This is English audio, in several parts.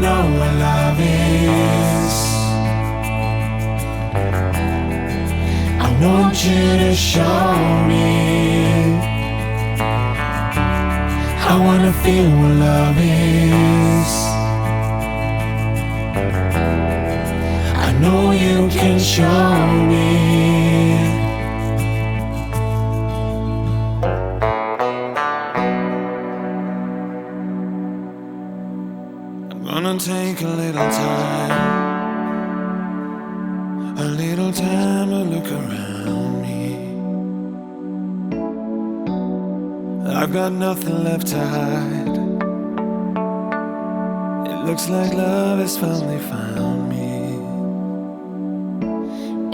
Know what love is. I want you to show me. I wanna feel what love is. I know you can show me. Take a little time, a little time to look around me. I've got nothing left to hide. It looks like love has finally found me.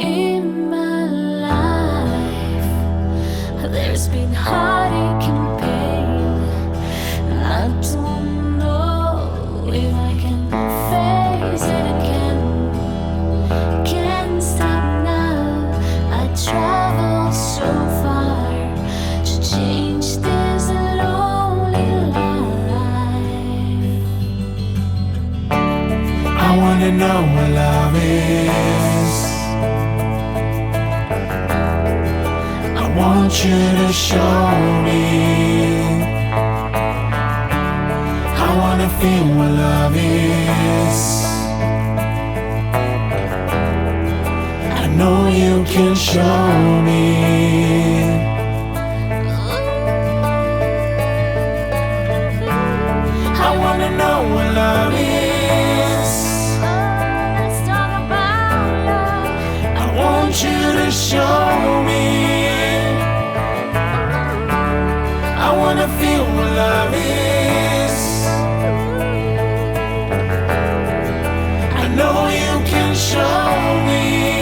In my life, there's been heartache and pain. I I wanna know what love is. I want you to show me. I wanna feel what love is. I know you can show me. show me. I wanna feel what love is. I know you can show me.